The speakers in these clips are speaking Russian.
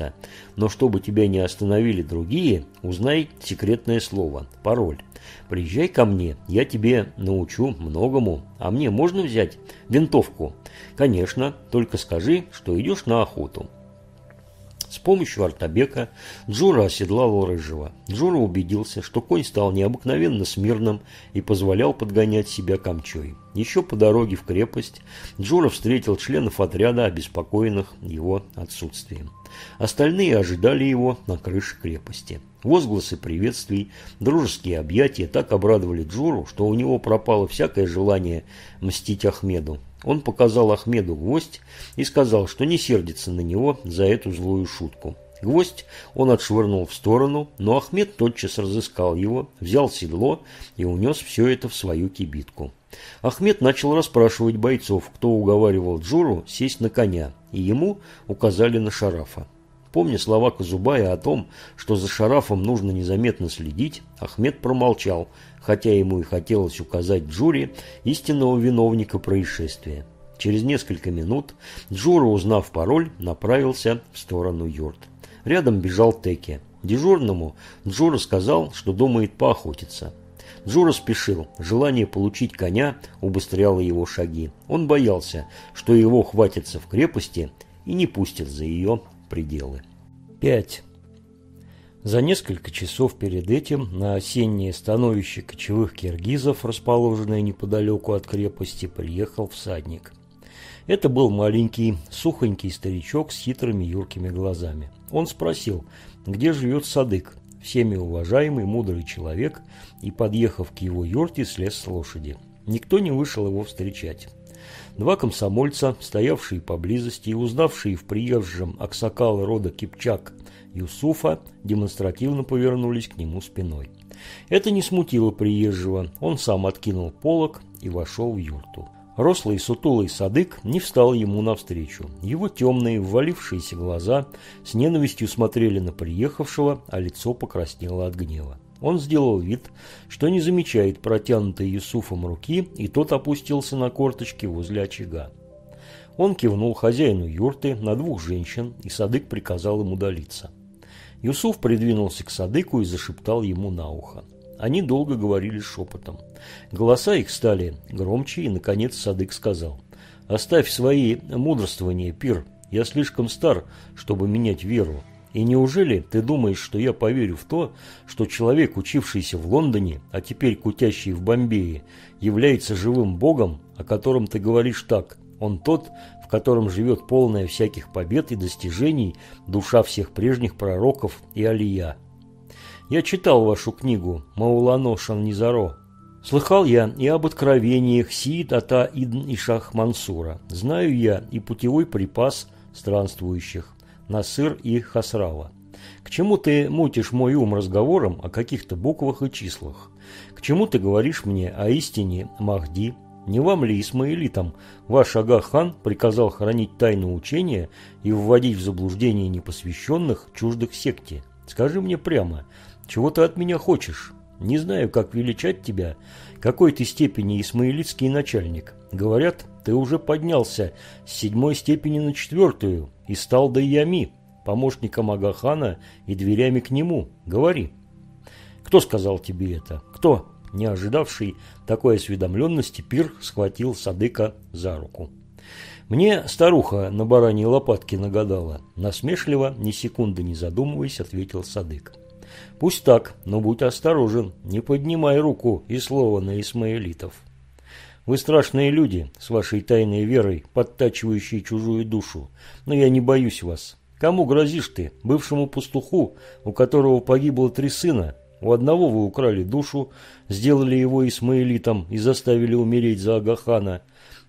место. Но чтобы тебя не остановили другие, узнай секретное слово, пароль. Приезжай ко мне, я тебе научу многому. А мне можно взять винтовку? Конечно, только скажи, что идешь на охоту. С помощью Артабека Джура оседлал Рыжего. Джура убедился, что конь стал необыкновенно смирным и позволял подгонять себя камчой. Еще по дороге в крепость Джура встретил членов отряда, обеспокоенных его отсутствием. Остальные ожидали его на крыше крепости. Возгласы приветствий, дружеские объятия так обрадовали Джуру, что у него пропало всякое желание мстить Ахмеду. Он показал Ахмеду гвоздь и сказал, что не сердится на него за эту злую шутку. Гвоздь он отшвырнул в сторону, но Ахмед тотчас разыскал его, взял седло и унес все это в свою кибитку. Ахмед начал расспрашивать бойцов, кто уговаривал Джуру сесть на коня, и ему указали на Шарафа. Помня слова Казубая о том, что за Шарафом нужно незаметно следить, Ахмед промолчал, хотя ему и хотелось указать Джуре истинного виновника происшествия. Через несколько минут Джура, узнав пароль, направился в сторону юрт. Рядом бежал Теки. Дежурному Джура сказал, что думает поохотиться. Джура спешил. Желание получить коня убыстряло его шаги. Он боялся, что его хватится в крепости и не пустят за ее пределы. 5. За несколько часов перед этим на осеннее становище кочевых киргизов, расположенное неподалеку от крепости, приехал всадник. Это был маленький, сухонький старичок с хитрыми юркими глазами. Он спросил, где живет Садык, всеми уважаемый мудрый человек, и, подъехав к его юрте, слез с лошади. Никто не вышел его встречать. Два комсомольца, стоявшие поблизости и узнавшие в приезжем Аксакала рода Кипчак Юсуфа, демонстративно повернулись к нему спиной. Это не смутило приезжего, он сам откинул полог и вошел в юрту. Рослый сутулый садык не встал ему навстречу. Его темные, ввалившиеся глаза с ненавистью смотрели на приехавшего, а лицо покраснело от гнева. Он сделал вид, что не замечает протянутой Юсуфом руки, и тот опустился на корточки возле очага. Он кивнул хозяину юрты на двух женщин, и Садык приказал им удалиться. Юсуф придвинулся к Садыку и зашептал ему на ухо. Они долго говорили шепотом. Голоса их стали громче, и, наконец, Садык сказал, «Оставь свои мудрствования, пир. Я слишком стар, чтобы менять веру. И неужели ты думаешь, что я поверю в то, что человек, учившийся в Лондоне, а теперь кутящий в Бомбее, является живым богом, о котором ты говоришь так? Он тот, в котором живет полная всяких побед и достижений душа всех прежних пророков и алия. Я читал вашу книгу «Маулано Шаннизаро». Слыхал я и об откровениях Сиид Ата Идн и Шах Мансура. Знаю я и путевой припас странствующих. Насыр и Хасрава. К чему ты мутишь мой ум разговором о каких-то буквах и числах? К чему ты говоришь мне о истине Махди? Не вам ли, Исмаилитам, ваш Ага-хан приказал хранить тайну учения и вводить в заблуждение непосвященных чуждых секте? Скажи мне прямо, чего ты от меня хочешь? Не знаю, как величать тебя, какой ты степени исмаилитский начальник. Говорят, ты уже поднялся с седьмой степени на четвертую и стал Дайями, помощником Агахана и дверями к нему. Говори. Кто сказал тебе это? Кто? Не ожидавший такой осведомленности, Пир схватил Садыка за руку. Мне старуха на бараньей лопатке нагадала. Насмешливо, ни секунды не задумываясь, ответил Садык. Пусть так, но будь осторожен, не поднимай руку и слова на исмаилитов. Вы страшные люди с вашей тайной верой, подтачивающей чужую душу, но я не боюсь вас. Кому грозишь ты? Бывшему пастуху, у которого погибло три сына? У одного вы украли душу, сделали его исмаилитом и заставили умереть за Агахана,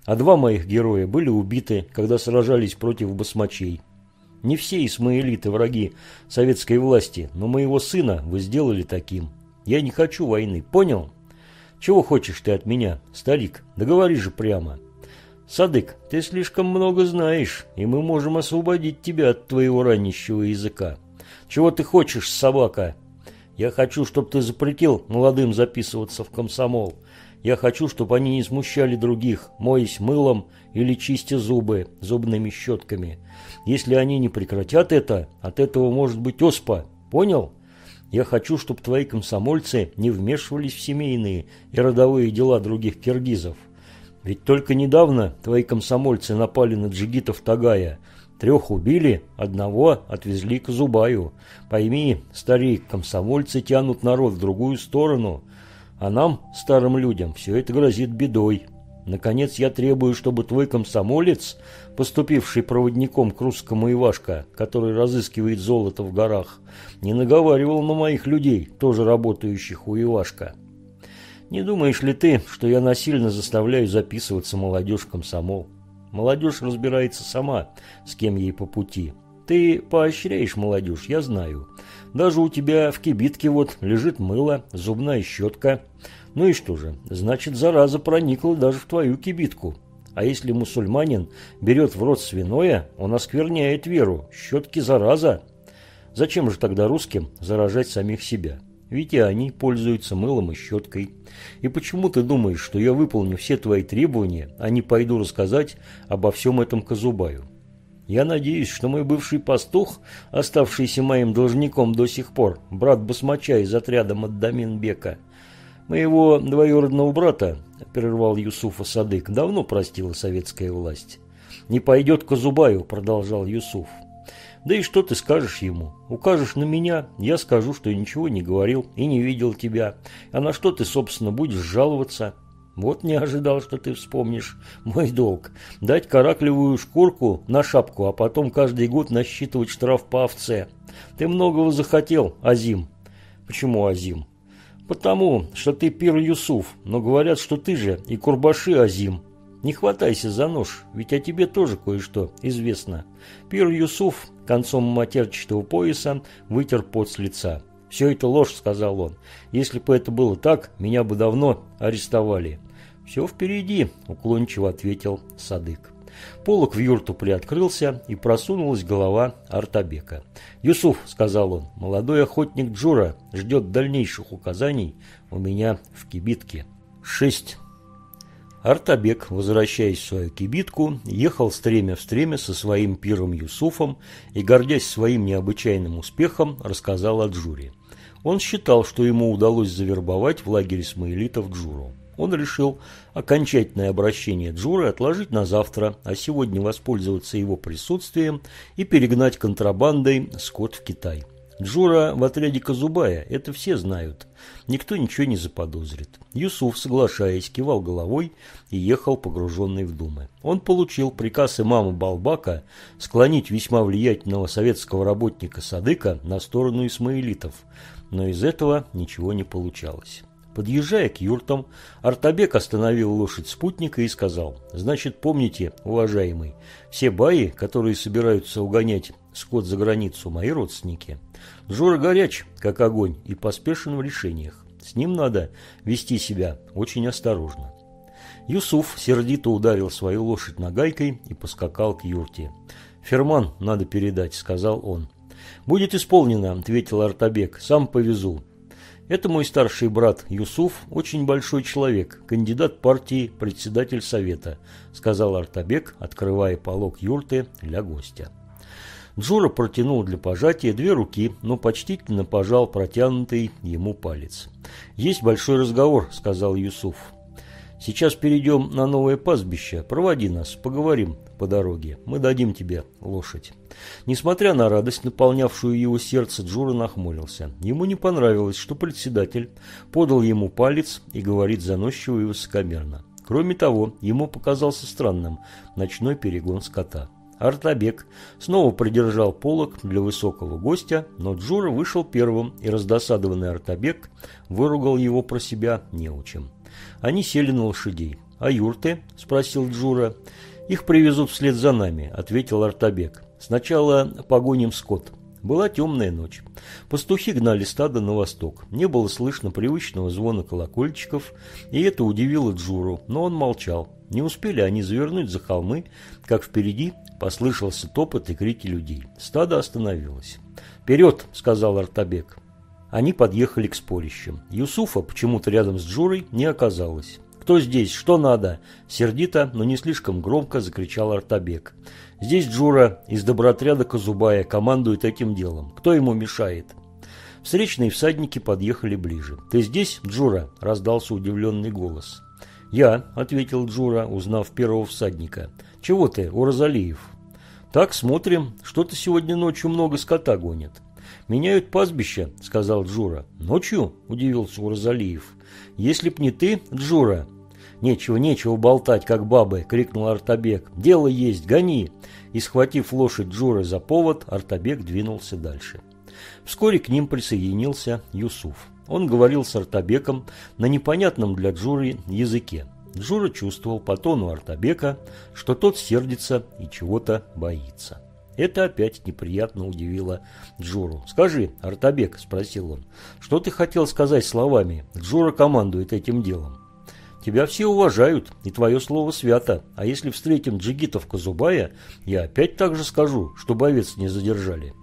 а два моих героя были убиты, когда сражались против басмачей. Не все исмаилиты враги советской власти, но моего сына вы сделали таким. Я не хочу войны, понял?» Чего хочешь ты от меня, старик? Договори же прямо. Садык, ты слишком много знаешь, и мы можем освободить тебя от твоего ранящего языка. Чего ты хочешь, собака? Я хочу, чтобы ты запретил молодым записываться в комсомол. Я хочу, чтобы они не смущали других, моясь мылом или чистя зубы зубными щетками. Если они не прекратят это, от этого может быть оспа. Понял? Я хочу, чтобы твои комсомольцы не вмешивались в семейные и родовые дела других киргизов. Ведь только недавно твои комсомольцы напали на джигитов Тагая. Трех убили, одного отвезли к Зубаю. Пойми, старик, комсомольцы тянут народ в другую сторону, а нам, старым людям, все это грозит бедой. Наконец, я требую, чтобы твой комсомолец, поступивший проводником к русскому Ивашка, который разыскивает золото в горах, не наговаривал на моих людей, тоже работающих у Ивашка. Не думаешь ли ты, что я насильно заставляю записываться молодежь комсомол? Молодежь разбирается сама, с кем ей по пути. Ты поощряешь молодежь, я знаю. Даже у тебя в кибитке вот лежит мыло, зубная щетка. Ну и что же, значит, зараза проникла даже в твою кибитку. А если мусульманин берет в рот свиное, он оскверняет веру. Щетки зараза. Зачем же тогда русским заражать самих себя? Ведь и они пользуются мылом и щеткой. И почему ты думаешь, что я выполню все твои требования, а не пойду рассказать обо всем этом Казубаю? Я надеюсь, что мой бывший пастух, оставшийся моим должником до сих пор, брат Басмача из отряда Маддаминбека, моего двоюродного брата, прервал Юсуфа Садык, давно простила советская власть. Не пойдет к Азубаю, продолжал Юсуф. Да и что ты скажешь ему? Укажешь на меня, я скажу, что ничего не говорил и не видел тебя. А на что ты, собственно, будешь жаловаться? Вот не ожидал, что ты вспомнишь мой долг. Дать караклевую шкурку на шапку, а потом каждый год насчитывать штраф по овце. Ты многого захотел, Азим. Почему Азим? Потому, что ты пир Юсуф, но говорят, что ты же и Курбаши Азим. Не хватайся за нож, ведь о тебе тоже кое-что известно. Пир Юсуф концом матерчатого пояса вытер пот с лица. «Все это ложь», — сказал он. «Если бы это было так, меня бы давно арестовали». «Все впереди», — уклончиво ответил Садык. Полок в юрту приоткрылся, и просунулась голова Артабека. «Юсуф», — сказал он, — «молодой охотник Джура ждет дальнейших указаний у меня в кибитке». Шесть. Артабек, возвращаясь в свою кибитку, ехал стремя в стремя со своим пиром Юсуфом и, гордясь своим необычайным успехом, рассказал о Джуре. Он считал, что ему удалось завербовать в лагерь Исмаилитов Джуру. Он решил окончательное обращение Джуры отложить на завтра, а сегодня воспользоваться его присутствием и перегнать контрабандой скот в Китай. Джура в отряде Казубая, это все знают. Никто ничего не заподозрит. Юсуф, соглашаясь, кивал головой и ехал погруженный в думы. Он получил приказ имама Балбака склонить весьма влиятельного советского работника Садыка на сторону исмаилитов, но из этого ничего не получалось. Подъезжая к юртам, Артабек остановил лошадь спутника и сказал, «Значит, помните, уважаемый, все баи, которые собираются угонять скот за границу, мои родственники». Жора горяч, как огонь, и поспешен в решениях. С ним надо вести себя очень осторожно. Юсуф сердито ударил свою лошадь нагайкой и поскакал к юрте. «Ферман надо передать», — сказал он. «Будет исполнено», — ответил Артабек. «Сам повезу». Это мой старший брат Юсуф, очень большой человек, кандидат партии, председатель совета, сказал Артабек, открывая полог юрты для гостя. Джура протянул для пожатия две руки, но почтительно пожал протянутый ему палец. «Есть большой разговор», — сказал Юсуф. «Сейчас перейдем на новое пастбище. Проводи нас, поговорим по дороге. Мы дадим тебе лошадь». Несмотря на радость, наполнявшую его сердце, Джура нахмурился. Ему не понравилось, что председатель подал ему палец и говорит заносчиво и высокомерно. Кроме того, ему показался странным ночной перегон скота. Артабек снова придержал полок для высокого гостя, но Джура вышел первым, и раздосадованный Артабек выругал его про себя неучем. Они сели на лошадей. «А юрты?» – спросил Джура. «Их привезут вслед за нами», – ответил Артабек. «Сначала погоним скот». Была темная ночь. Пастухи гнали стадо на восток. Не было слышно привычного звона колокольчиков, и это удивило Джуру, но он молчал. Не успели они завернуть за холмы, как впереди послышался топот и крики людей. Стадо остановилось. «Вперед!» – сказал Артабек. Они подъехали к спорищам. Юсуфа почему-то рядом с Джурой не оказалось. «Кто здесь? Что надо?» Сердито, но не слишком громко закричал Артабек. «Здесь Джура из добротряда Казубая командует этим делом. Кто ему мешает?» Встречные всадники подъехали ближе. «Ты здесь, Джура?» – раздался удивленный голос. «Я», – ответил Джура, узнав первого всадника. «Чего ты, Уразалиев?» «Так, смотрим. Что-то сегодня ночью много скота гонят». «Меняют пастбище», – сказал Джура. «Ночью?» – удивился Уразалиев. «Если б не ты, Джура...» «Нечего, нечего болтать, как бабы!» – крикнул Артабек. «Дело есть, гони!» И, схватив лошадь Джуры за повод, Артабек двинулся дальше. Вскоре к ним присоединился Юсуф. Он говорил с Артабеком на непонятном для Джуры языке. Джура чувствовал по тону Артабека, что тот сердится и чего-то боится. Это опять неприятно удивило Джуру. «Скажи, Артабек», – спросил он, – «что ты хотел сказать словами? Джура командует этим делом». «Тебя все уважают, и твое слово свято. А если встретим джигитов Казубая, я опять так же скажу, чтобы овец не задержали».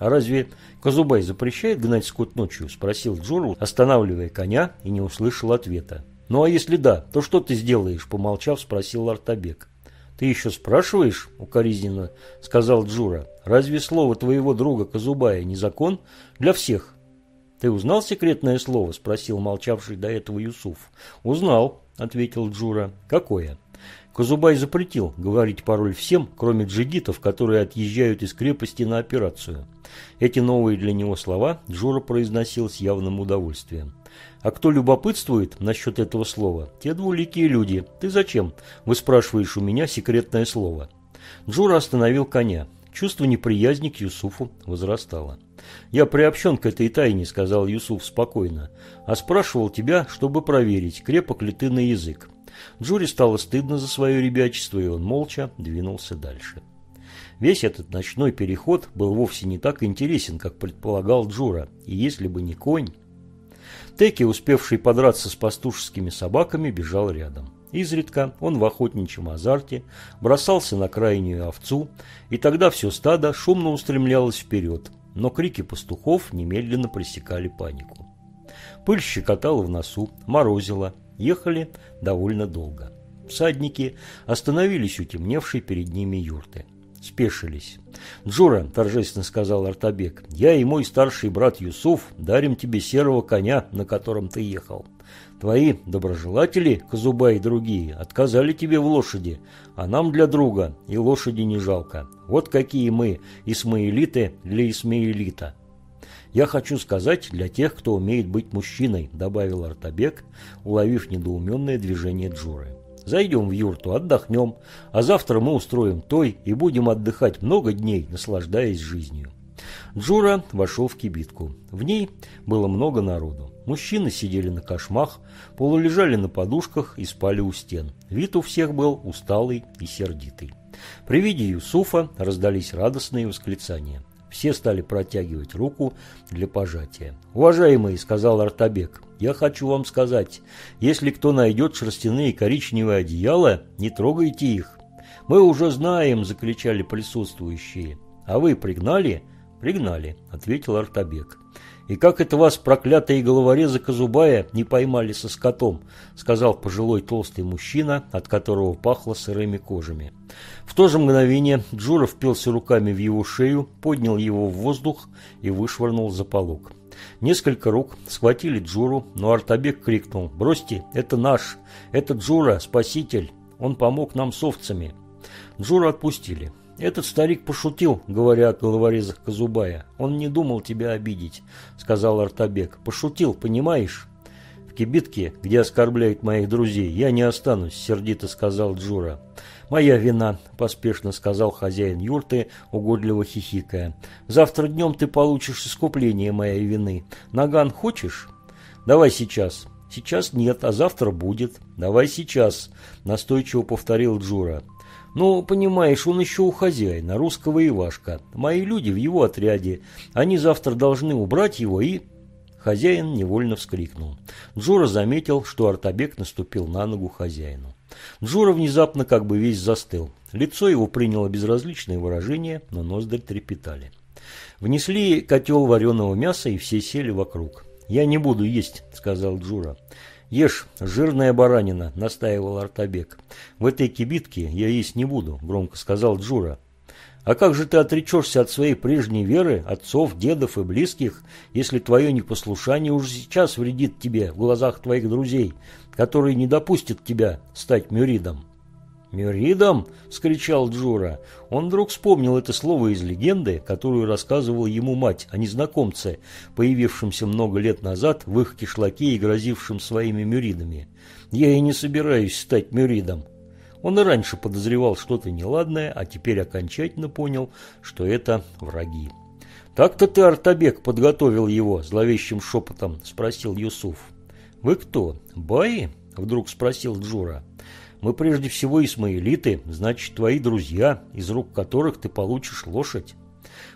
«А разве Казубай запрещает гнать скот ночью?» – спросил Джуру, останавливая коня, и не услышал ответа. «Ну а если да, то что ты сделаешь?» – помолчав, спросил Артабек. «Ты еще спрашиваешь?» – укоризненно сказал Джура. «Разве слово твоего друга Казубая не закон для всех?» «Ты узнал секретное слово?» – спросил молчавший до этого Юсуф. «Узнал», – ответил Джура. «Какое?» Казубай запретил говорить пароль всем, кроме джигитов, которые отъезжают из крепости на операцию. Эти новые для него слова Джура произносил с явным удовольствием. А кто любопытствует насчет этого слова, те двуликие люди. Ты зачем? Вы спрашиваешь у меня секретное слово. Джура остановил коня. Чувство неприязни к Юсуфу возрастало. «Я приобщен к этой тайне», — сказал Юсуф спокойно, «а спрашивал тебя, чтобы проверить, крепок ли ты на язык». Джури стало стыдно за свое ребячество, и он молча двинулся дальше. Весь этот ночной переход был вовсе не так интересен, как предполагал Джура, и если бы не конь... Теки, успевший подраться с пастушескими собаками, бежал рядом. Изредка он в охотничьем азарте бросался на крайнюю овцу, и тогда все стадо шумно устремлялось вперед, но крики пастухов немедленно пресекали панику. Пыль щекотала в носу, морозила, ехали довольно долго. Всадники остановились у темневшей перед ними юрты спешились. «Джура», – торжественно сказал Артабек, – «я и мой старший брат Юсуф дарим тебе серого коня, на котором ты ехал. Твои доброжелатели, Казуба и другие, отказали тебе в лошади, а нам для друга и лошади не жалко. Вот какие мы, исмаилиты для исмаилита». «Я хочу сказать для тех, кто умеет быть мужчиной», – добавил Артабек, уловив недоуменное движение Джуры. Зайдем в юрту, отдохнем, а завтра мы устроим той и будем отдыхать много дней, наслаждаясь жизнью. Джура вошел в кибитку. В ней было много народу. Мужчины сидели на кошмах, полулежали на подушках и спали у стен. Вид у всех был усталый и сердитый. При виде Юсуфа раздались радостные восклицания. Все стали протягивать руку для пожатия. «Уважаемый», — сказал Артабек, — «я хочу вам сказать, если кто найдет шерстяные коричневые одеяла, не трогайте их». «Мы уже знаем», — закричали присутствующие. «А вы пригнали?» «Пригнали», — ответил Артабек. «И как это вас, проклятые головорезы Казубая, не поймали со скотом?» — сказал пожилой толстый мужчина, от которого пахло сырыми кожами. В то же мгновение Джура впился руками в его шею, поднял его в воздух и вышвырнул за полог. Несколько рук схватили Джуру, но Артабек крикнул «Бросьте, это наш! Это Джура, спаситель! Он помог нам с овцами!» Джура отпустили. «Этот старик пошутил, говоря о головорезах Казубая. Он не думал тебя обидеть», — сказал Артабек. «Пошутил, понимаешь?» «В кибитке, где оскорбляют моих друзей, я не останусь», — сердито сказал Джура. «Моя вина», – поспешно сказал хозяин юрты, угодливо хихикая. «Завтра днем ты получишь искупление моей вины. Наган хочешь?» «Давай сейчас». «Сейчас нет, а завтра будет. Давай сейчас», – настойчиво повторил Джура. «Ну, понимаешь, он еще у хозяина, русского Ивашка. Мои люди в его отряде. Они завтра должны убрать его и...» Хозяин невольно вскрикнул. Джура заметил, что Артабек наступил на ногу хозяину. Джура внезапно как бы весь застыл. Лицо его приняло безразличное выражение, но ноздри трепетали. Внесли котел вареного мяса, и все сели вокруг. «Я не буду есть», — сказал Джура. «Ешь, жирная баранина», – настаивал Артабек. «В этой кибитке я есть не буду», – громко сказал Джура. «А как же ты отречешься от своей прежней веры, отцов, дедов и близких, если твое непослушание уже сейчас вредит тебе в глазах твоих друзей, которые не допустят тебя стать мюридом?» «Мюридом?» – скричал Джура. Он вдруг вспомнил это слово из легенды, которую рассказывала ему мать о незнакомце, появившемся много лет назад в их кишлаке и грозившем своими мюридами. «Я и не собираюсь стать мюридом». Он и раньше подозревал что-то неладное, а теперь окончательно понял, что это враги. «Так-то ты, Артабек, подготовил его?» – зловещим шепотом спросил Юсуф. «Вы кто, баи?» – вдруг спросил Джура. Мы прежде всего исмаилиты, значит, твои друзья, из рук которых ты получишь лошадь.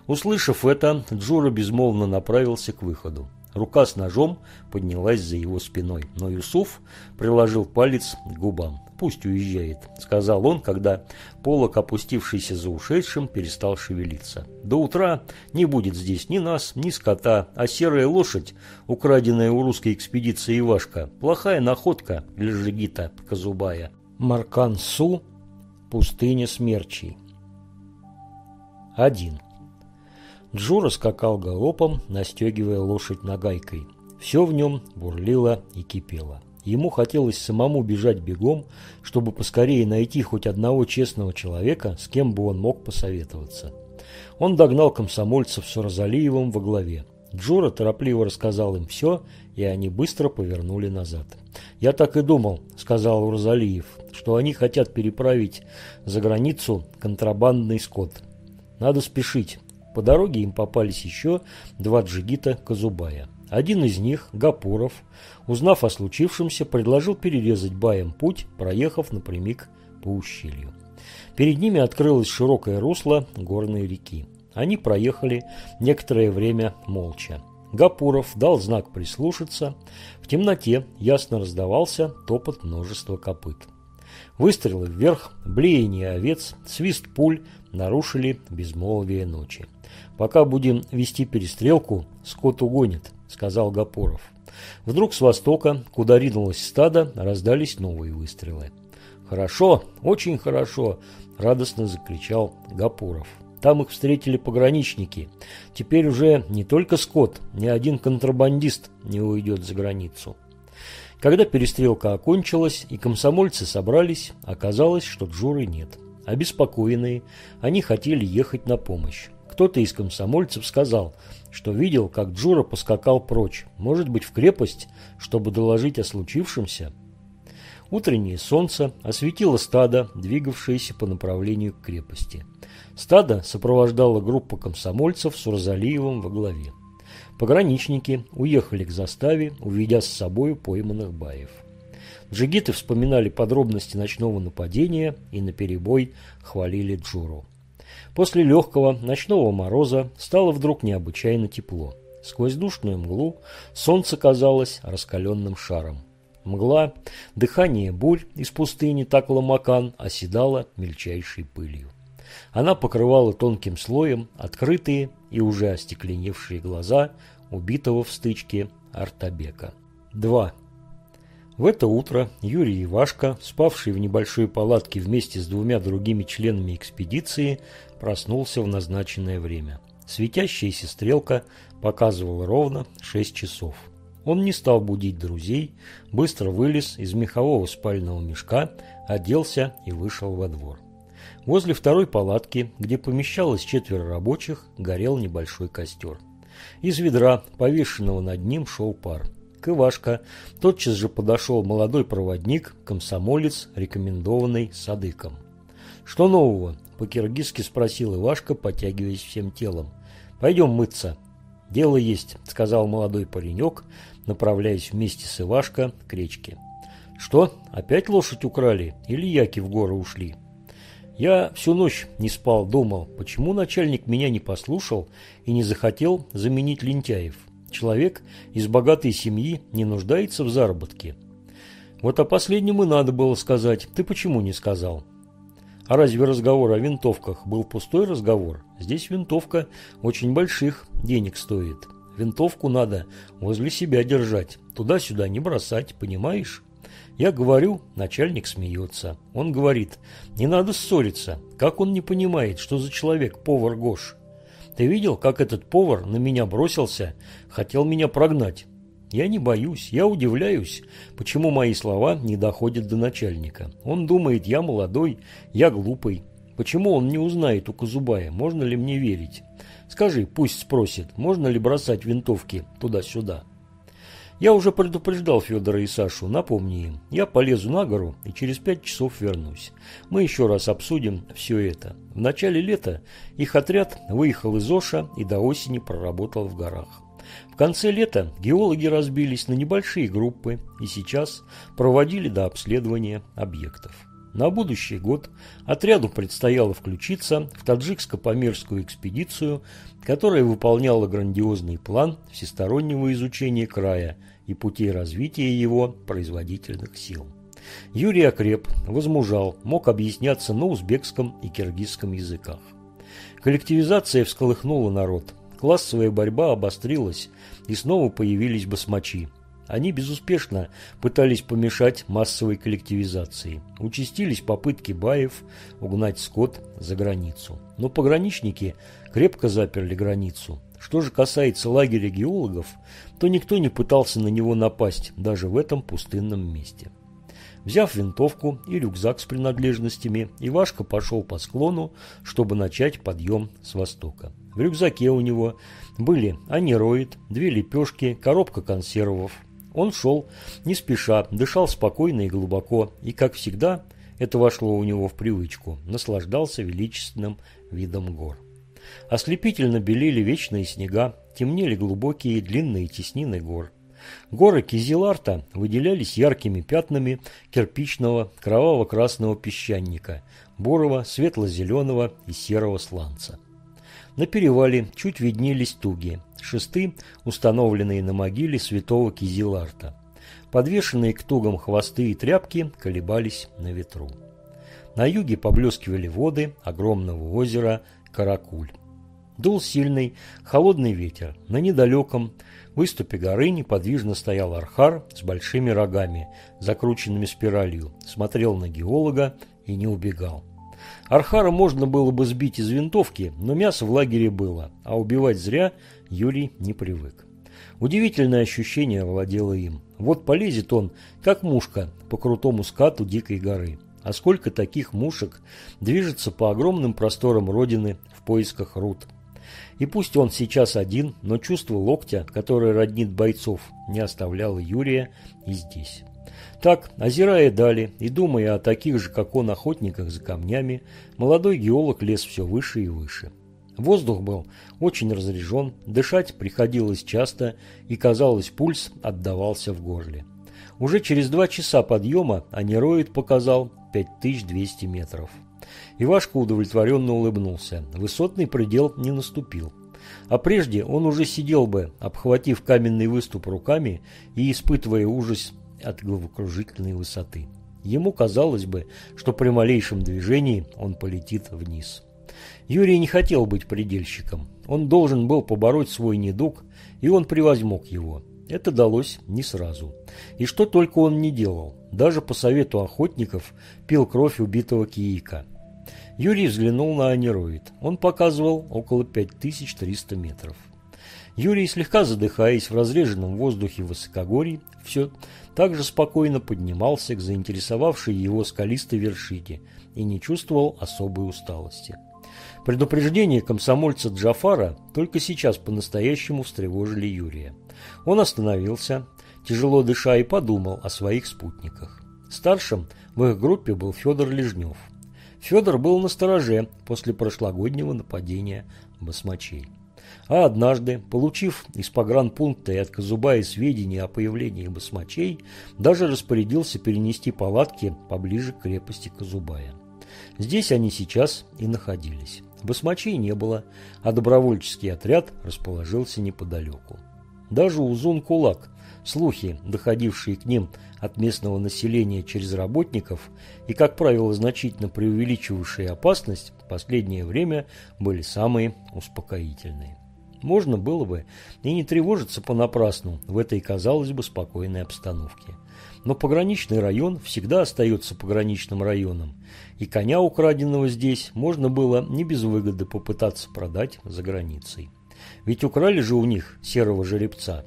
Услышав это, Джура безмолвно направился к выходу. Рука с ножом поднялась за его спиной, но Юсуф приложил палец к губам. «Пусть уезжает», — сказал он, когда полок, опустившийся за ушедшим, перестал шевелиться. «До утра не будет здесь ни нас, ни скота, а серая лошадь, украденная у русской экспедиции Ивашка, плохая находка для Жигита Казубая». Маркансу, пустыня смерчей. 1. Джура скакал галопом, настегивая лошадь нагайкой. Все в нем бурлило и кипело. Ему хотелось самому бежать бегом, чтобы поскорее найти хоть одного честного человека, с кем бы он мог посоветоваться. Он догнал комсомольцев с Розалиевым во главе. Джура торопливо рассказал им все, и они быстро повернули назад. «Я так и думал», — сказал Урзалиев, «что они хотят переправить за границу контрабандный скот. Надо спешить». По дороге им попались еще два джигита Казубая. Один из них, Гапуров, узнав о случившемся, предложил перерезать баем путь, проехав напрямик по ущелью. Перед ними открылось широкое русло горной реки. Они проехали некоторое время молча. Гапуров дал знак прислушаться. В темноте ясно раздавался топот множества копыт. Выстрелы вверх, блеяние овец, свист пуль нарушили безмолвие ночи. «Пока будем вести перестрелку, скот угонит», — сказал Гапуров. Вдруг с востока, куда ринулось стадо, раздались новые выстрелы. «Хорошо, очень хорошо!» – радостно закричал Гапуров. Там их встретили пограничники. Теперь уже не только скот, ни один контрабандист не уйдет за границу. Когда перестрелка окончилась и комсомольцы собрались, оказалось, что Джуры нет. Обеспокоенные, они хотели ехать на помощь. Кто-то из комсомольцев сказал, что видел, как Джура поскакал прочь, может быть, в крепость, чтобы доложить о случившемся. Утреннее солнце осветило стадо, двигавшееся по направлению к крепости. Стадо сопровождала группа комсомольцев с Урзалиевым во главе. Пограничники уехали к заставе, уведя с собой пойманных баев. Джигиты вспоминали подробности ночного нападения и наперебой хвалили Джуру. После легкого ночного мороза стало вдруг необычайно тепло. Сквозь душную мглу солнце казалось раскаленным шаром. Мгла, дыхание бурь из пустыни Такламакан оседало мельчайшей пылью. Она покрывала тонким слоем открытые и уже остекленевшие глаза убитого в стычке Артабека. 2. В это утро Юрий Ивашко, спавший в небольшой палатке вместе с двумя другими членами экспедиции, проснулся в назначенное время. Светящаяся стрелка показывала ровно 6 часов. Он не стал будить друзей, быстро вылез из мехового спального мешка, оделся и вышел во двор. Возле второй палатки, где помещалось четверо рабочих, горел небольшой костер. Из ведра, повешенного над ним, шел пар. К Ивашка тотчас же подошел молодой проводник, комсомолец, рекомендованный Садыком. «Что нового?» – по-киргизски спросил Ивашка, потягиваясь всем телом. «Пойдем мыться». «Дело есть», – сказал молодой паренек, направляясь вместе с Ивашко к речке. «Что, опять лошадь украли? Или яки в горы ушли?» Я всю ночь не спал, думал, почему начальник меня не послушал и не захотел заменить лентяев. Человек из богатой семьи не нуждается в заработке. Вот о последнем и надо было сказать. Ты почему не сказал? А разве разговор о винтовках был пустой разговор? Здесь винтовка очень больших денег стоит. Винтовку надо возле себя держать, туда-сюда не бросать, понимаешь? Я говорю, начальник смеется. Он говорит, не надо ссориться. Как он не понимает, что за человек повар Гош? Ты видел, как этот повар на меня бросился, хотел меня прогнать? Я не боюсь, я удивляюсь, почему мои слова не доходят до начальника. Он думает, я молодой, я глупый. Почему он не узнает у Казубая, можно ли мне верить? Скажи, пусть спросит, можно ли бросать винтовки туда-сюда. Я уже предупреждал Федора и Сашу, напомни им. Я полезу на гору и через пять часов вернусь. Мы еще раз обсудим все это. В начале лета их отряд выехал из Оша и до осени проработал в горах. В конце лета геологи разбились на небольшие группы и сейчас проводили до обследования объектов. На будущий год отряду предстояло включиться в таджикско-памирскую экспедицию, которая выполняла грандиозный план всестороннего изучения края и путей развития его производительных сил. Юрий окреп, возмужал, мог объясняться на узбекском и киргизском языках. Коллективизация всколыхнула народ, классовая борьба обострилась, и снова появились басмачи – они безуспешно пытались помешать массовой коллективизации. Участились попытки баев угнать скот за границу. Но пограничники крепко заперли границу. Что же касается лагеря геологов, то никто не пытался на него напасть, даже в этом пустынном месте. Взяв винтовку и рюкзак с принадлежностями, Ивашка пошел по склону, чтобы начать подъем с востока. В рюкзаке у него были анероид, две лепешки, коробка консервов, он шел не спеша, дышал спокойно и глубоко, и, как всегда, это вошло у него в привычку, наслаждался величественным видом гор. Ослепительно белели вечные снега, темнели глубокие и длинные теснины гор. Горы Кизиларта выделялись яркими пятнами кирпичного кроваво-красного песчаника, бурого, светло-зеленого и серого сланца. На перевале чуть виднелись туги – шесты, установленные на могиле святого Кизиларта. Подвешенные к тугам хвосты и тряпки колебались на ветру. На юге поблескивали воды огромного озера Каракуль. Дул сильный, холодный ветер. На недалеком выступе горы неподвижно стоял архар с большими рогами, закрученными спиралью, смотрел на геолога и не убегал. Архара можно было бы сбить из винтовки, но мясо в лагере было, а убивать зря Юрий не привык. Удивительное ощущение овладело им. Вот полезет он, как мушка, по крутому скату дикой горы. А сколько таких мушек движется по огромным просторам Родины в поисках руд. И пусть он сейчас один, но чувство локтя, которое роднит бойцов, не оставляло Юрия и здесь. Так, озирая дали и думая о таких же, как он, охотниках за камнями, молодой геолог лез все выше и выше. Воздух был очень разрежен, дышать приходилось часто, и, казалось, пульс отдавался в горле. Уже через два часа подъема анероид показал 5200 метров. Ивашка удовлетворенно улыбнулся. Высотный предел не наступил. А прежде он уже сидел бы, обхватив каменный выступ руками и испытывая ужас от головокружительной высоты. Ему казалось бы, что при малейшем движении он полетит вниз. Юрий не хотел быть предельщиком. Он должен был побороть свой недуг, и он превозмог его. Это далось не сразу. И что только он не делал. Даже по совету охотников пил кровь убитого киика. Юрий взглянул на анероид. Он показывал около 5300 метров. Юрий, слегка задыхаясь в разреженном воздухе высокогорий, все так же спокойно поднимался к заинтересовавшей его скалистой вершине и не чувствовал особой усталости. Предупреждение комсомольца Джафара только сейчас по-настоящему встревожили Юрия. Он остановился, тяжело дыша, и подумал о своих спутниках. Старшим в их группе был Федор Лежнев. Федор был на стороже после прошлогоднего нападения басмачей. А однажды, получив из погранпункта и от Казубая сведения о появлении басмачей, даже распорядился перенести палатки поближе к крепости Казубая. Здесь они сейчас и находились. Басмачей не было, а добровольческий отряд расположился неподалеку. Даже Узун-Кулак, слухи, доходившие к ним от местного населения через работников и, как правило, значительно преувеличивавшие опасность, в последнее время были самые успокоительные. можно было бы и не тревожиться понапрасну в этой, казалось бы, спокойной обстановке. Но пограничный район всегда остается пограничным районом, и коня, украденного здесь, можно было не без выгоды попытаться продать за границей. Ведь украли же у них серого жеребца.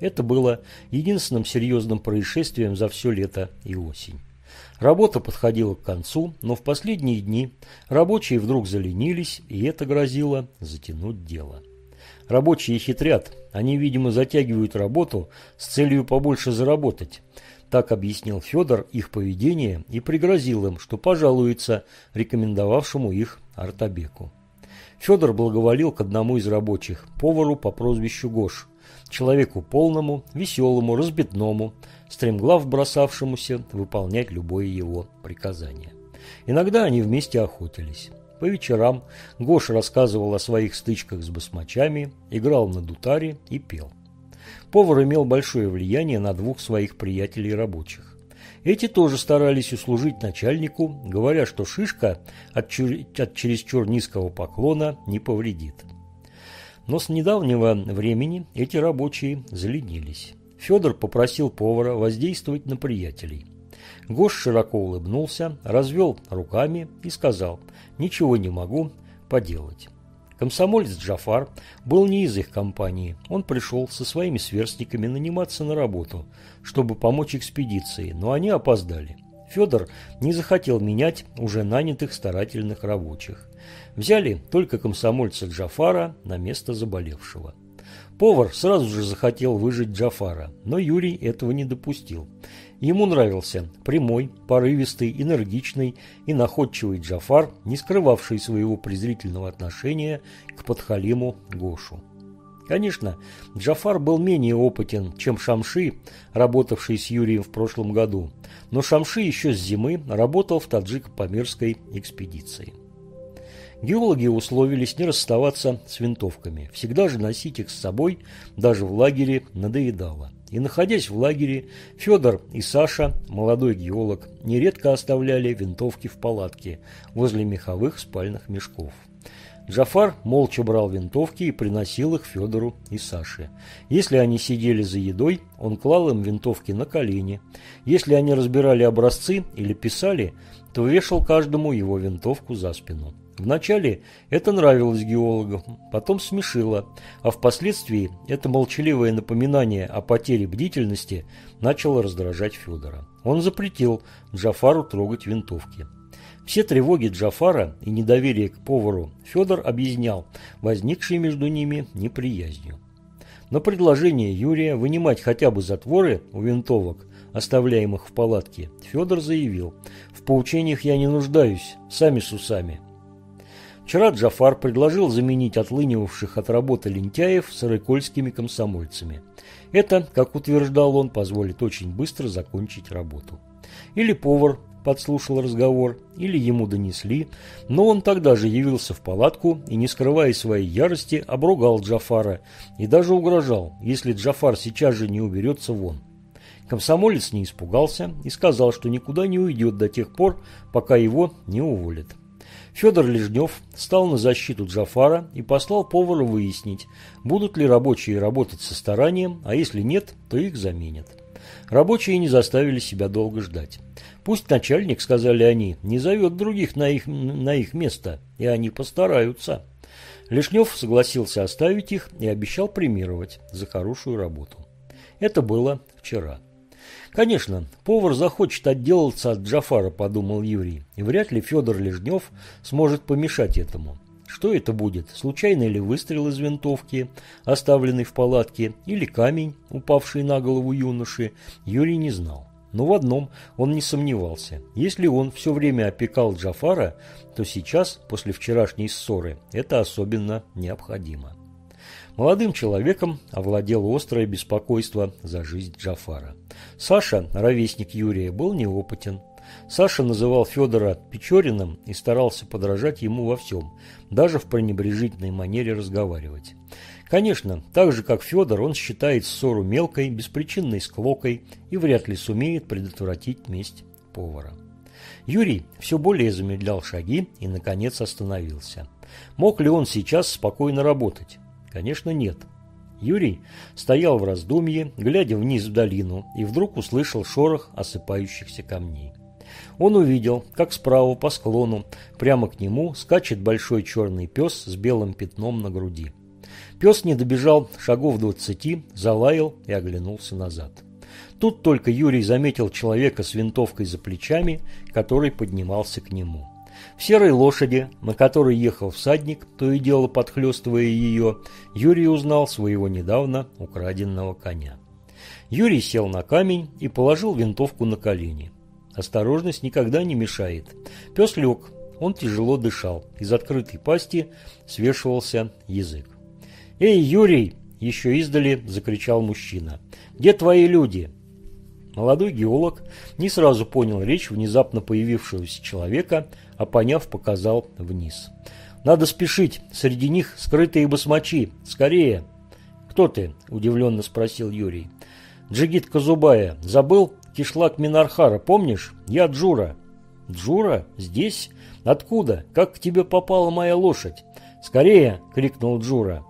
Это было единственным серьезным происшествием за все лето и осень. Работа подходила к концу, но в последние дни рабочие вдруг заленились, и это грозило затянуть дело. Рабочие хитрят, они, видимо, затягивают работу с целью побольше заработать. Так объяснил Федор их поведение и пригрозил им, что пожалуется рекомендовавшему их Артабеку. Федор благоволил к одному из рабочих, повару по прозвищу Гош, человеку полному, веселому, разбитному, стремглав бросавшемуся выполнять любое его приказание. Иногда они вместе охотились. По вечерам Гош рассказывал о своих стычках с басмачами, играл на дутаре и пел. Повар имел большое влияние на двух своих приятелей рабочих. Эти тоже старались услужить начальнику, говоря, что шишка от, чур... от чересчур низкого поклона не повредит. Но с недавнего времени эти рабочие заленились. Федор попросил повара воздействовать на приятелей. Гош широко улыбнулся, развел руками и сказал «Ничего не могу поделать». Комсомолец Джафар был не из их компании. Он пришел со своими сверстниками наниматься на работу, чтобы помочь экспедиции, но они опоздали. Федор не захотел менять уже нанятых старательных рабочих. Взяли только комсомольца Джафара на место заболевшего. Повар сразу же захотел выжить Джафара, но Юрий этого не допустил. Ему нравился прямой, порывистый, энергичный и находчивый Джафар, не скрывавший своего презрительного отношения к подхалиму Гошу. Конечно, Джафар был менее опытен, чем Шамши, работавший с Юрием в прошлом году, но Шамши еще с зимы работал в таджико-памирской экспедиции. Геологи условились не расставаться с винтовками, всегда же носить их с собой, даже в лагере надоедало. И находясь в лагере, Федор и Саша, молодой геолог, нередко оставляли винтовки в палатке возле меховых спальных мешков. Джафар молча брал винтовки и приносил их Федору и Саше. Если они сидели за едой, он клал им винтовки на колени. Если они разбирали образцы или писали, то вешал каждому его винтовку за спину. Вначале это нравилось геологам, потом смешило, а впоследствии это молчаливое напоминание о потере бдительности начало раздражать Федора. Он запретил Джафару трогать винтовки. Все тревоги Джафара и недоверие к повару Федор объяснял возникшей между ними неприязнью. На предложение Юрия вынимать хотя бы затворы у винтовок, оставляемых в палатке, Федор заявил, «В поучениях я не нуждаюсь, сами с усами». Вчера Джафар предложил заменить отлынивавших от работы лентяев сарыкольскими комсомольцами. Это, как утверждал он, позволит очень быстро закончить работу. Или повар подслушал разговор, или ему донесли, но он тогда же явился в палатку и, не скрывая своей ярости, обругал Джафара и даже угрожал, если Джафар сейчас же не уберется вон. Комсомолец не испугался и сказал, что никуда не уйдет до тех пор, пока его не уволят. Федор Лежнев стал на защиту Джафара и послал повара выяснить, будут ли рабочие работать со старанием, а если нет, то их заменят. Рабочие не заставили себя долго ждать. Пусть начальник, сказали они, не зовет других на их, на их место, и они постараются. Лишнев согласился оставить их и обещал премировать за хорошую работу. Это было вчера. Конечно, повар захочет отделаться от Джафара, подумал Юрий, и вряд ли Федор Лежнев сможет помешать этому. Что это будет? Случайный ли выстрел из винтовки, оставленный в палатке, или камень, упавший на голову юноши, Юрий не знал. Но в одном он не сомневался. Если он все время опекал Джафара, то сейчас, после вчерашней ссоры, это особенно необходимо. Молодым человеком овладело острое беспокойство за жизнь Джафара. Саша, ровесник Юрия, был неопытен. Саша называл Федора Печориным и старался подражать ему во всем, даже в пренебрежительной манере разговаривать. Конечно, так же как Федор, он считает ссору мелкой, беспричинной склокой и вряд ли сумеет предотвратить месть повара. Юрий все более замедлял шаги и, наконец, остановился. Мог ли он сейчас спокойно работать? Конечно, нет. Юрий стоял в раздумье, глядя вниз в долину, и вдруг услышал шорох осыпающихся камней. Он увидел, как справа по склону, прямо к нему, скачет большой черный пес с белым пятном на груди. Пес не добежал шагов двадцати, залаял и оглянулся назад. Тут только Юрий заметил человека с винтовкой за плечами, который поднимался к нему. В серой лошади, на которой ехал всадник, то и дело подхлестывая ее, Юрий узнал своего недавно украденного коня. Юрий сел на камень и положил винтовку на колени. Осторожность никогда не мешает. Пес лег, он тяжело дышал, из открытой пасти свешивался язык. «Эй, Юрий!» – еще издали закричал мужчина. «Где твои люди?» Молодой геолог не сразу понял речь внезапно появившегося человека, а поняв, показал вниз. «Надо спешить, среди них скрытые басмачи. Скорее!» «Кто ты?» – удивленно спросил Юрий. «Джигит Казубая. Забыл? Кишлак Минархара, помнишь? Я Джура». «Джура? Здесь? Откуда? Как к тебе попала моя лошадь?» «Скорее!» – крикнул Джура.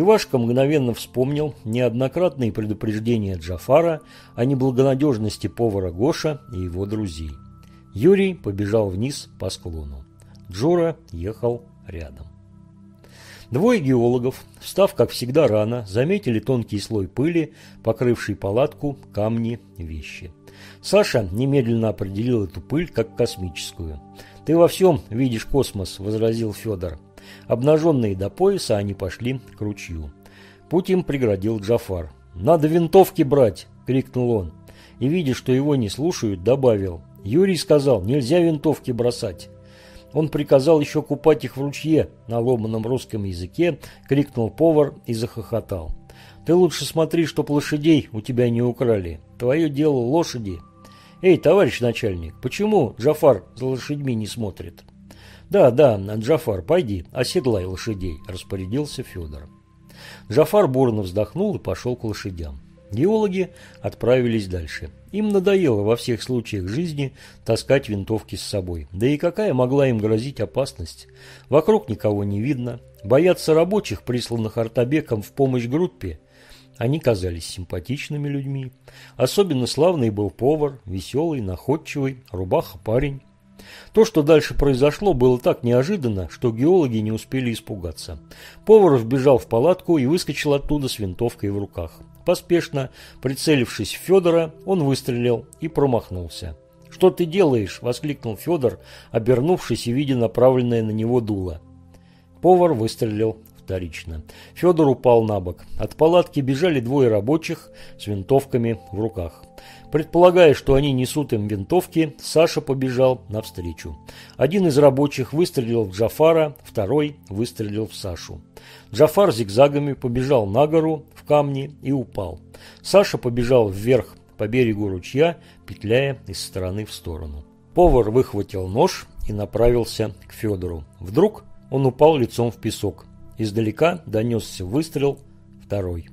Ивашка мгновенно вспомнил неоднократные предупреждения Джафара о неблагонадежности повара Гоша и его друзей. Юрий побежал вниз по склону. Джора ехал рядом. Двое геологов, встав, как всегда, рано, заметили тонкий слой пыли, покрывший палатку, камни, вещи. Саша немедленно определил эту пыль как космическую. «Ты во всем видишь космос», – возразил Федор. Обнаженные до пояса, они пошли к ручью. Путь им преградил Джафар. «Надо винтовки брать!» – крикнул он. И, видя, что его не слушают, добавил. Юрий сказал, нельзя винтовки бросать. Он приказал еще купать их в ручье, на ломаном русском языке, крикнул повар и захохотал. Ты лучше смотри, чтоб лошадей у тебя не украли. Твое дело лошади. Эй, товарищ начальник, почему Джафар за лошадьми не смотрит? «Да, да, Джафар, пойди, оседлай лошадей», – распорядился Федор. Джафар бурно вздохнул и пошел к лошадям. Геологи отправились дальше. Им надоело во всех случаях жизни таскать винтовки с собой. Да и какая могла им грозить опасность? Вокруг никого не видно. Бояться рабочих, присланных Артабеком в помощь группе. Они казались симпатичными людьми. Особенно славный был повар, веселый, находчивый, рубаха парень. То, что дальше произошло, было так неожиданно, что геологи не успели испугаться. Повар вбежал в палатку и выскочил оттуда с винтовкой в руках. Поспешно, прицелившись в Федора, он выстрелил и промахнулся. «Что ты делаешь?» – воскликнул Федор, обернувшись и видя направленное на него дуло. Повар выстрелил вторично. Федор упал на бок. От палатки бежали двое рабочих с винтовками в руках. Предполагая, что они несут им винтовки, Саша побежал навстречу. Один из рабочих выстрелил в Джафара, второй выстрелил в Сашу. Джафар зигзагами побежал на гору в камни и упал. Саша побежал вверх по берегу ручья, петляя из стороны в сторону. Повар выхватил нож и направился к Федору. Вдруг он упал лицом в песок. Издалека донесся выстрел, второй.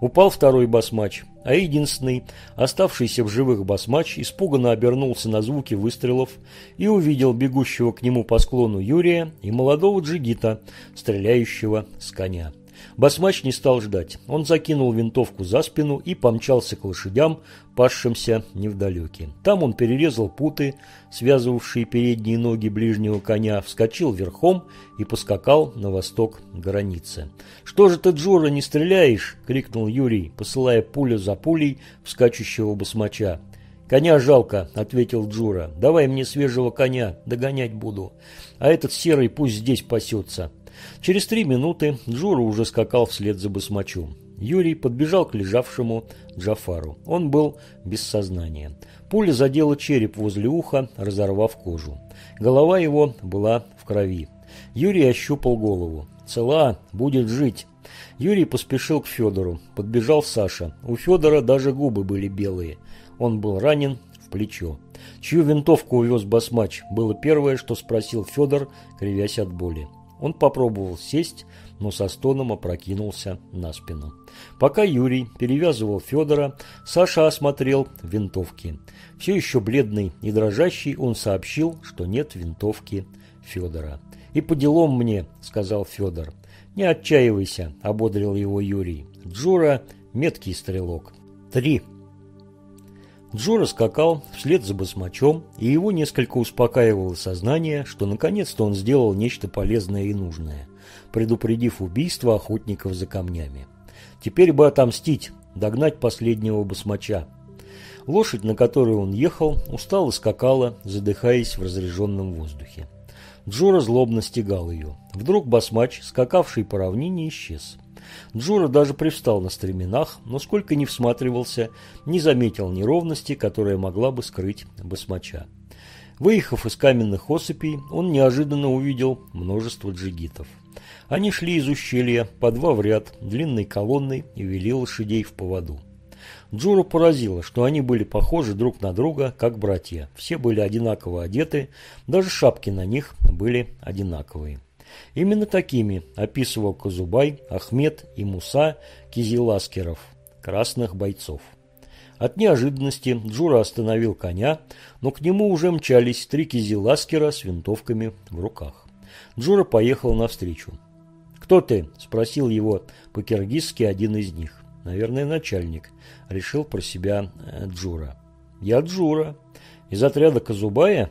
Упал второй басмач, а единственный, оставшийся в живых басмач, испуганно обернулся на звуки выстрелов и увидел бегущего к нему по склону Юрия и молодого джигита, стреляющего с коня. Басмач не стал ждать. Он закинул винтовку за спину и помчался к лошадям, пасшимся невдалеке. Там он перерезал путы, связывавшие передние ноги ближнего коня, вскочил верхом и поскакал на восток границы. «Что же ты, Джура, не стреляешь?» – крикнул Юрий, посылая пулю за пулей в скачущего басмача. «Коня жалко», – ответил Джура. «Давай мне свежего коня, догонять буду. А этот серый пусть здесь пасется». Через три минуты Джура уже скакал вслед за басмачом. Юрий подбежал к лежавшему Джафару. Он был без сознания. Пуля задела череп возле уха, разорвав кожу. Голова его была в крови. Юрий ощупал голову. «Цела, будет жить». Юрий поспешил к Федору. Подбежал Саша. У Федора даже губы были белые. Он был ранен в плечо. Чью винтовку увез басмач, было первое, что спросил Федор, кривясь от боли. Он попробовал сесть, но со стоном опрокинулся на спину. Пока Юрий перевязывал Федора, Саша осмотрел винтовки. Все еще бледный и дрожащий он сообщил, что нет винтовки Федора. «И по делам мне», — сказал Федор. «Не отчаивайся», – ободрил его Юрий. «Джура – меткий стрелок». Три. Джура скакал вслед за басмачом, и его несколько успокаивало сознание, что наконец-то он сделал нечто полезное и нужное, предупредив убийство охотников за камнями. Теперь бы отомстить, догнать последнего басмача. Лошадь, на которой он ехал, устало скакала, задыхаясь в разреженном воздухе. Джура злобно стегал ее. Вдруг басмач, скакавший по равнине, исчез. Джура даже привстал на стременах, но сколько ни всматривался, не заметил неровности, которая могла бы скрыть басмача. Выехав из каменных осыпей, он неожиданно увидел множество джигитов. Они шли из ущелья по два в ряд, длинной колонной и вели лошадей в поводу. Джуру поразило, что они были похожи друг на друга, как братья. Все были одинаково одеты, даже шапки на них были одинаковые. Именно такими описывал Казубай, Ахмед и Муса Кизиласкеров, красных бойцов. От неожиданности Джура остановил коня, но к нему уже мчались три кизиласкера с винтовками в руках. Джура поехал навстречу. «Кто ты?» – спросил его по-киргизски один из них. Наверное, начальник. Решил про себя э, Джура. Я Джура. Из отряда Казубая?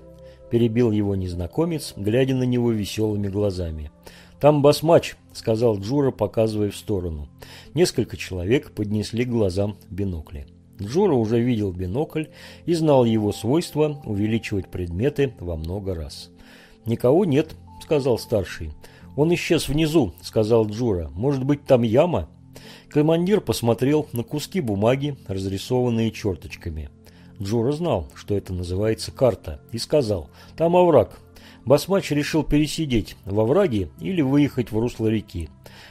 Перебил его незнакомец, глядя на него веселыми глазами. Там басмач, сказал Джура, показывая в сторону. Несколько человек поднесли глазам бинокли. Джура уже видел бинокль и знал его свойство увеличивать предметы во много раз. «Никого нет», — сказал старший. «Он исчез внизу», — сказал Джура. «Может быть, там яма?» Командир посмотрел на куски бумаги, разрисованные черточками. Джура знал, что это называется карта, и сказал, там овраг. Басмач решил пересидеть во враге или выехать в русло реки.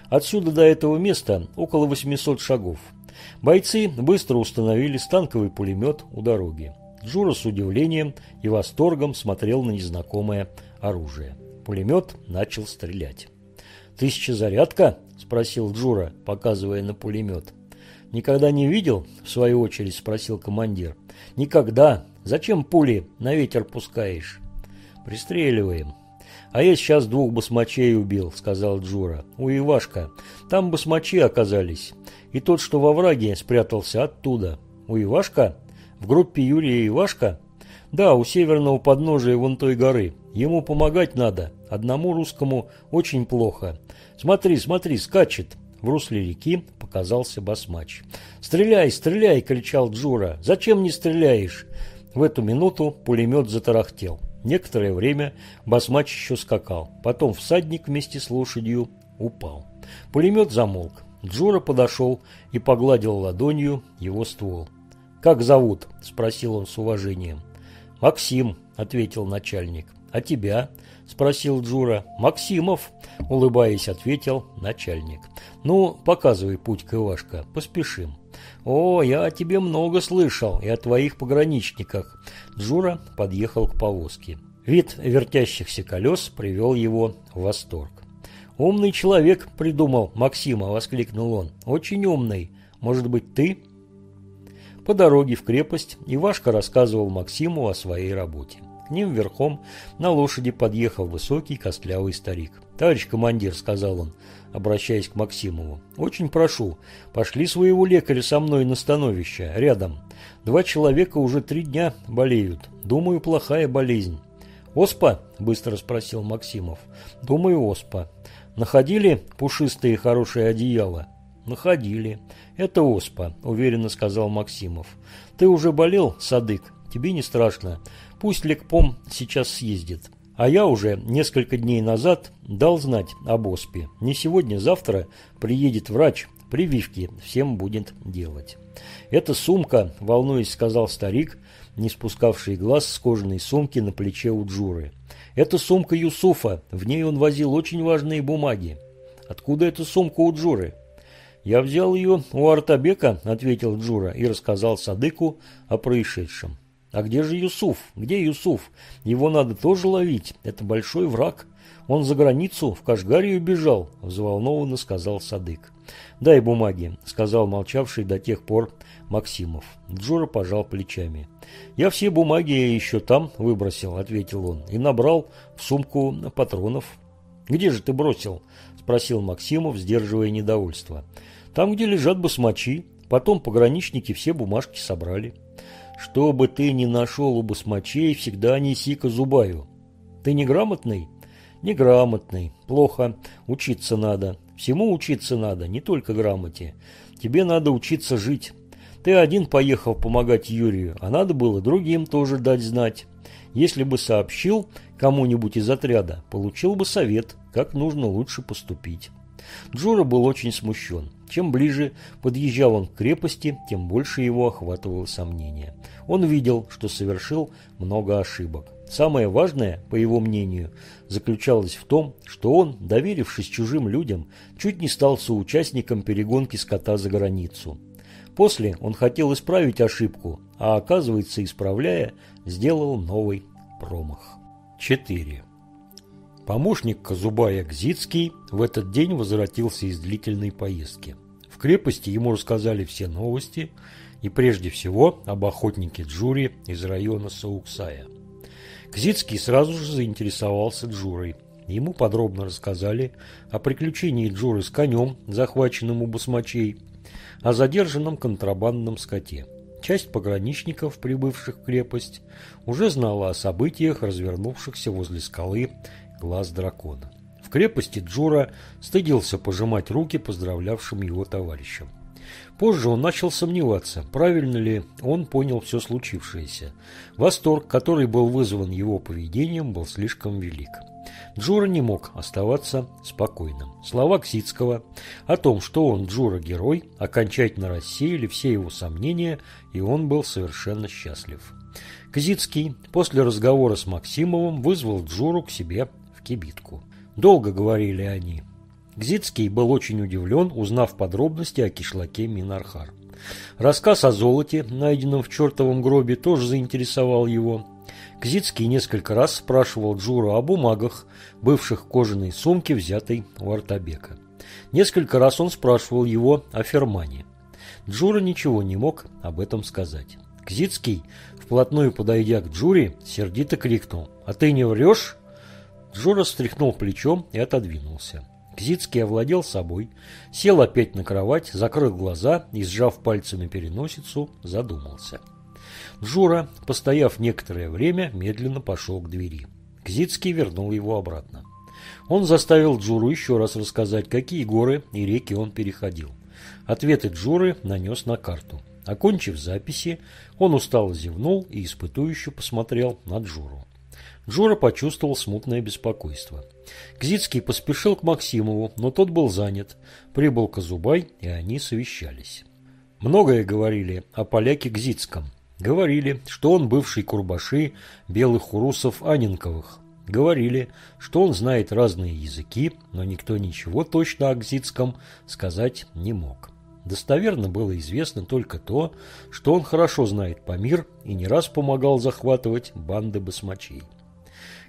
Отсюда до этого места около 800 шагов. Бойцы быстро установили станковый пулемет у дороги. Джура с удивлением и восторгом смотрел на незнакомое оружие. Пулемет начал стрелять. «Тысяча зарядка?» – спросил Джура, показывая на пулемет. «Никогда не видел?» – в свою очередь спросил командир. «Никогда. Зачем пули на ветер пускаешь?» «Пристреливаем». «А я сейчас двух басмачей убил», – сказал Джура. «У Ивашка. Там басмачи оказались. И тот, что во враге, спрятался оттуда». «У Ивашка? В группе Юрия Ивашка?» «Да, у северного подножия вон той горы. Ему помогать надо. Одному русскому очень плохо. Смотри, смотри, скачет. В русле реки показался басмач. «Стреляй, стреляй!» – кричал Джура. «Зачем не стреляешь?» В эту минуту пулемет затарахтел. Некоторое время басмач еще скакал. Потом всадник вместе с лошадью упал. Пулемет замолк. Джура подошел и погладил ладонью его ствол. «Как зовут?» – спросил он с уважением. «Максим», – ответил начальник. «А тебя?» – спросил Джура. «Максимов», – улыбаясь, ответил начальник. «Ну, показывай путь к Ивашка, поспешим». «О, я о тебе много слышал, и о твоих пограничниках». Джура подъехал к повозке. Вид вертящихся колес привел его в восторг. «Умный человек придумал Максима», – воскликнул он. «Очень умный. Может быть, ты?» По дороге в крепость Ивашка рассказывал Максиму о своей работе. К ним верхом на лошади подъехал высокий костлявый старик. «Товарищ командир», — сказал он, обращаясь к Максимову, — «очень прошу, пошли своего лекаря со мной на становище, рядом. Два человека уже три дня болеют. Думаю, плохая болезнь». «Оспа?» – быстро спросил Максимов. «Думаю, оспа. Находили пушистые хорошие одеяла?» «Находили. Это оспа», – уверенно сказал Максимов. «Ты уже болел, Садык? Тебе не страшно. Пусть Лекпом сейчас съездит. А я уже несколько дней назад дал знать об оспе. Не сегодня, завтра приедет врач, прививки всем будет делать. «Это сумка», – волнуясь, сказал старик, не спускавший глаз с кожаной сумки на плече у Джуры. «Это сумка Юсуфа, в ней он возил очень важные бумаги». «Откуда эта сумка у Джуры?» «Я взял ее у Артабека», – ответил Джура и рассказал Садыку о происшедшем. А где же Юсуф? Где Юсуф? Его надо тоже ловить. Это большой враг. Он за границу, в Кашгарию бежал, взволнованно сказал Садык. Дай бумаги, сказал молчавший до тех пор Максимов. Джура пожал плечами. Я все бумаги еще там выбросил, ответил он, и набрал в сумку патронов. Где же ты бросил? спросил Максимов, сдерживая недовольство. «Там, где лежат басмачи. Потом пограничники все бумажки собрали». «Что бы ты ни нашел у басмачей, всегда неси-ка Зубаю». «Ты неграмотный?» «Неграмотный. Плохо. Учиться надо. Всему учиться надо, не только грамоте. Тебе надо учиться жить. Ты один поехал помогать Юрию, а надо было другим тоже дать знать. Если бы сообщил кому-нибудь из отряда, получил бы совет, как нужно лучше поступить. Джура был очень смущен. Чем ближе подъезжал он к крепости, тем больше его охватывало сомнение. Он видел, что совершил много ошибок. Самое важное, по его мнению, заключалось в том, что он, доверившись чужим людям, чуть не стал соучастником перегонки скота за границу. После он хотел исправить ошибку, а оказывается, исправляя, сделал новый промах. 4. Помощник Казубая Гзицкий в этот день возвратился из длительной поездки. Крепости ему рассказали все новости и прежде всего об охотнике Джури из района Сауксая. Гзицкий сразу же заинтересовался Джурой. Ему подробно рассказали о приключении Джуры с конем, захваченным у басмачей, о задержанном контрабандном скоте. Часть пограничников, прибывших в крепость, уже знала о событиях, развернувшихся возле скалы Глаз Дракона. В крепости Джура стыдился пожимать руки поздравлявшим его товарищам. Позже он начал сомневаться, правильно ли он понял все случившееся. Восторг, который был вызван его поведением, был слишком велик. Джура не мог оставаться спокойным. Слова Ксицкого о том, что он Джура-герой, окончательно рассеяли все его сомнения, и он был совершенно счастлив. Кзицкий после разговора с Максимовым вызвал Джуру к себе в кибитку. Долго говорили они. Гзицкий был очень удивлен, узнав подробности о кишлаке Минархар. Рассказ о золоте, найденном в чертовом гробе, тоже заинтересовал его. Кзицкий несколько раз спрашивал Джуру о бумагах, бывших в кожаной сумке, взятой у Артабека. Несколько раз он спрашивал его о Фермане. Джура ничего не мог об этом сказать. Кзицкий, вплотную подойдя к Джуре, сердито крикнул «А ты не врешь?» Джура стряхнул плечом и отодвинулся. Кзицкий овладел собой, сел опять на кровать, закрыл глаза и, сжав пальцами переносицу, задумался. Джура, постояв некоторое время, медленно пошел к двери. Кзицкий вернул его обратно. Он заставил Джуру еще раз рассказать, какие горы и реки он переходил. Ответы Джуры нанес на карту. Окончив записи, он устало зевнул и испытующе посмотрел на Джуру. Джура почувствовал смутное беспокойство. Кзицкий поспешил к Максимову, но тот был занят. Прибыл Казубай, и они совещались. Многое говорили о поляке Гзицком. Говорили, что он бывший курбаши белых урусов Анинковых. Говорили, что он знает разные языки, но никто ничего точно о Гзицком сказать не мог. Достоверно было известно только то, что он хорошо знает Памир и не раз помогал захватывать банды басмачей.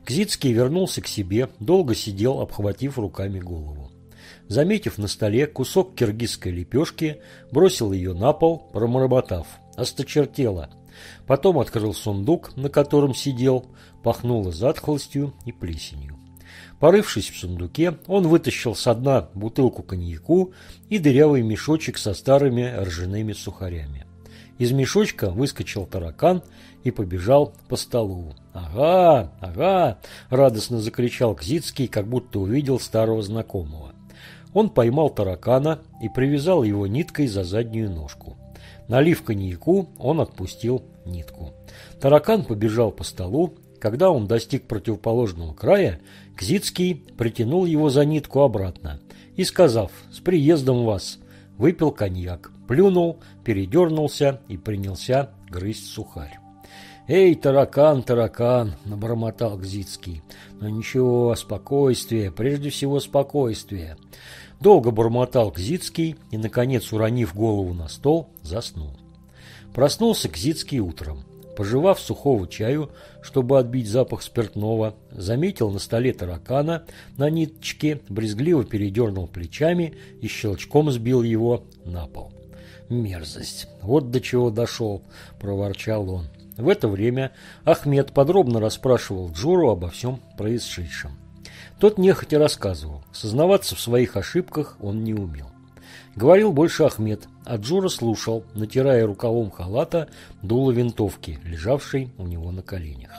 Кзицкий вернулся к себе, долго сидел, обхватив руками голову. Заметив на столе кусок киргизской лепешки, бросил ее на пол, промормотав – осточертело. Потом открыл сундук, на котором сидел, пахнуло затхлостью и плесенью. Порывшись в сундуке, он вытащил со дна бутылку коньяку и дырявый мешочек со старыми ржаными сухарями. Из мешочка выскочил таракан и побежал по столу. «Ага, ага!» – радостно закричал Кзицкий, как будто увидел старого знакомого. Он поймал таракана и привязал его ниткой за заднюю ножку. Налив коньяку, он отпустил нитку. Таракан побежал по столу. Когда он достиг противоположного края, Кзицкий притянул его за нитку обратно и, сказав «С приездом вас!», выпил коньяк, плюнул, передернулся и принялся грызть сухарь. «Эй, таракан, таракан!» – набормотал Гзицкий. «Но ничего, спокойствие, прежде всего спокойствие. Долго бормотал Кзицкий и, наконец, уронив голову на стол, заснул. Проснулся Кзицкий утром. Пожевав сухого чаю, чтобы отбить запах спиртного, заметил на столе таракана на ниточке, брезгливо передернул плечами и щелчком сбил его на пол. «Мерзость! Вот до чего дошел!» – проворчал он. В это время Ахмед подробно расспрашивал Джуру обо всем происшедшем. Тот нехотя рассказывал. Сознаваться в своих ошибках он не умел. Говорил больше Ахмед, а Джура слушал, натирая рукавом халата дуло винтовки, лежавшей у него на коленях.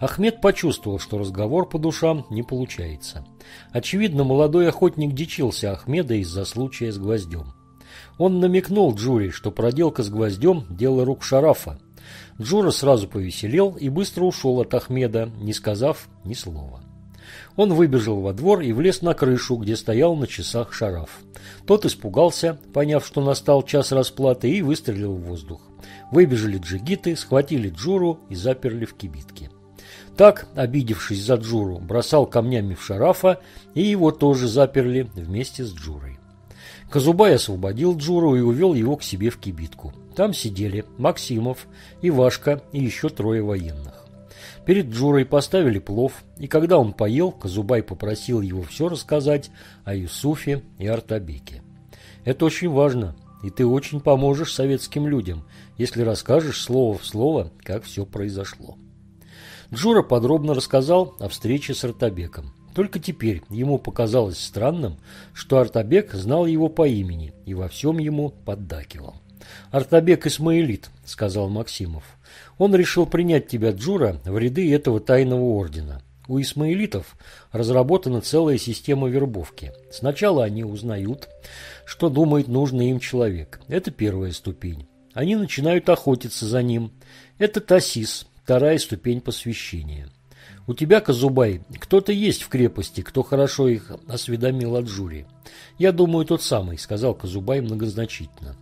Ахмед почувствовал, что разговор по душам не получается. Очевидно, молодой охотник дичился Ахмеда из-за случая с гвоздем. Он намекнул Джуре, что проделка с гвоздем – дело рук Шарафа. Джура сразу повеселел и быстро ушел от Ахмеда, не сказав ни слова. Он выбежал во двор и влез на крышу, где стоял на часах Шараф. Тот испугался, поняв, что настал час расплаты, и выстрелил в воздух. Выбежали джигиты, схватили Джуру и заперли в кибитке. Так, обидевшись за Джуру, бросал камнями в Шарафа, и его тоже заперли вместе с Джурой. Казубай освободил Джуру и увел его к себе в кибитку. Там сидели Максимов, Ивашка и еще трое военных. Перед Джурой поставили плов, и когда он поел, Казубай попросил его все рассказать о Юсуфе и Артабеке. «Это очень важно, и ты очень поможешь советским людям, если расскажешь слово в слово, как все произошло». Джура подробно рассказал о встрече с Артабеком. Только теперь ему показалось странным, что Артабек знал его по имени и во всем ему поддакивал. «Артабек Исмаилит», — сказал Максимов. «Он решил принять тебя, Джура, в ряды этого тайного ордена. У исмаилитов разработана целая система вербовки. Сначала они узнают, что думает нужный им человек. Это первая ступень. Они начинают охотиться за ним. Это Тасис, вторая ступень посвящения. У тебя, Казубай, кто-то есть в крепости, кто хорошо их осведомил от Джури. Я думаю, тот самый, сказал Казубай многозначительно.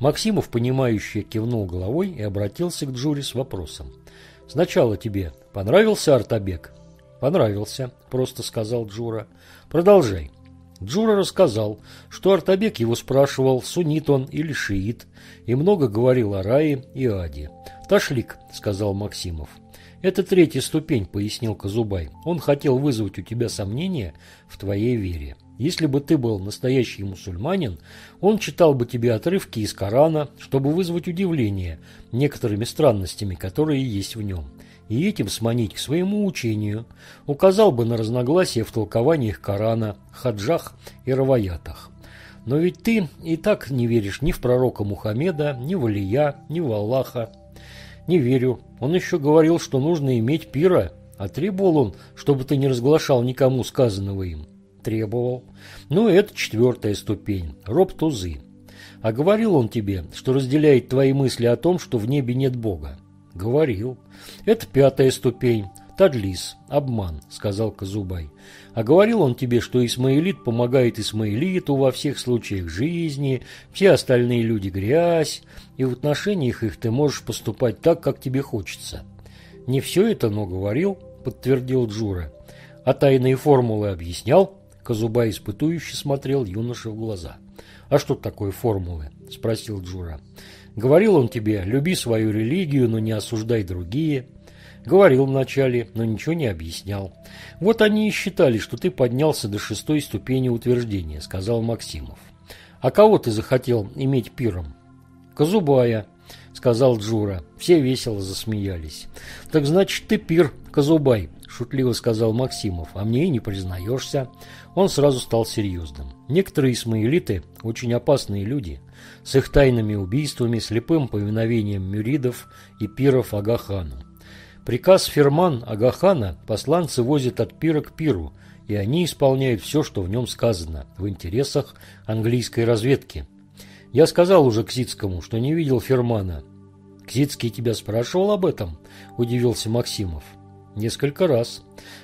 Максимов, понимающе кивнул головой и обратился к Джури с вопросом. Сначала тебе понравился Артабек? Понравился, просто сказал Джура. Продолжай. Джура рассказал, что Артабек его спрашивал, суннит он или шиит, и много говорил о рае и аде. «Ташлик», — сказал Максимов. «Это третья ступень», — пояснил Казубай. «Он хотел вызвать у тебя сомнения в твоей вере. Если бы ты был настоящий мусульманин, он читал бы тебе отрывки из Корана, чтобы вызвать удивление некоторыми странностями, которые есть в нем, и этим сманить к своему учению, указал бы на разногласия в толкованиях Корана, хаджах и раваятах. Но ведь ты и так не веришь ни в пророка Мухаммеда, ни в Алия, ни в Аллаха, не верю. Он еще говорил, что нужно иметь пира. А требовал он, чтобы ты не разглашал никому сказанного им. Требовал. Ну, это четвертая ступень. Роб Тузы. А говорил он тебе, что разделяет твои мысли о том, что в небе нет Бога? Говорил. Это пятая ступень. Тадлис, обман, сказал Казубай. А говорил он тебе, что Исмаилит помогает Исмаилиту во всех случаях жизни, все остальные люди грязь, и в отношениях их ты можешь поступать так, как тебе хочется. Не все это, но говорил, подтвердил Джура. А тайные формулы объяснял? Казубай испытующе смотрел юноше в глаза. «А что такое формулы?» – спросил Джура. «Говорил он тебе, люби свою религию, но не осуждай другие». Говорил вначале, но ничего не объяснял. Вот они и считали, что ты поднялся до шестой ступени утверждения, сказал Максимов. А кого ты захотел иметь пиром? Казубая, сказал Джура. Все весело засмеялись. Так значит, ты пир, Казубай, шутливо сказал Максимов, а мне и не признаешься. Он сразу стал серьезным. Некоторые исмаилиты очень опасные люди, с их тайными убийствами, слепым повиновением мюридов и пиров Агахану. Приказ Ферман Агахана посланцы возят от пира к пиру, и они исполняют все, что в нем сказано, в интересах английской разведки. Я сказал уже Кзицкому, что не видел Фермана. Кзицкий тебя спрашивал об этом? Удивился Максимов. Несколько раз.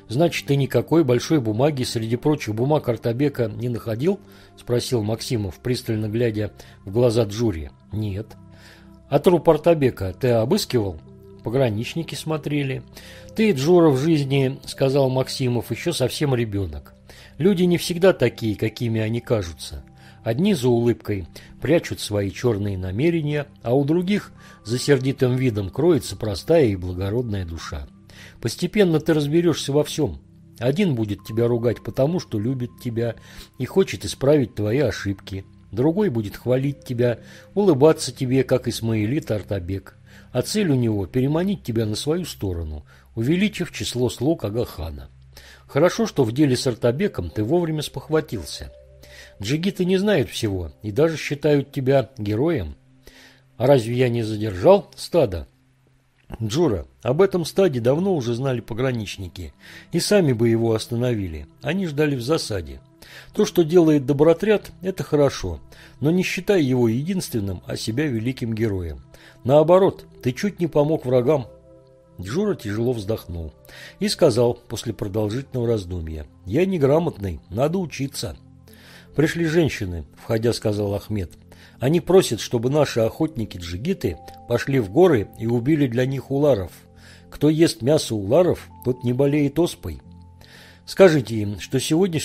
Значит, ты никакой большой бумаги среди прочих бумаг Артабека не находил? Спросил Максимов, пристально глядя в глаза Джури. Нет. А труп Артабека ты обыскивал? Пограничники смотрели. Ты, Джура, в жизни, сказал Максимов, еще совсем ребенок. Люди не всегда такие, какими они кажутся. Одни за улыбкой прячут свои черные намерения, а у других за сердитым видом кроется простая и благородная душа. Постепенно ты разберешься во всем. Один будет тебя ругать потому, что любит тебя и хочет исправить твои ошибки. Другой будет хвалить тебя, улыбаться тебе, как Исмаилит Артабек а цель у него – переманить тебя на свою сторону, увеличив число слуг Агахана. Хорошо, что в деле с Артабеком ты вовремя спохватился. Джигиты не знают всего и даже считают тебя героем. А разве я не задержал стадо? Джура, об этом стаде давно уже знали пограничники и сами бы его остановили. Они ждали в засаде. То, что делает добротряд, это хорошо, но не считай его единственным, а себя великим героем. Наоборот, ты чуть не помог врагам. Джура тяжело вздохнул и сказал после продолжительного раздумья, «Я неграмотный, надо учиться». «Пришли женщины», – входя сказал Ахмед. «Они просят, чтобы наши охотники-джигиты пошли в горы и убили для них уларов. Кто ест мясо уларов, тот не болеет оспой. Скажите им, что сегодня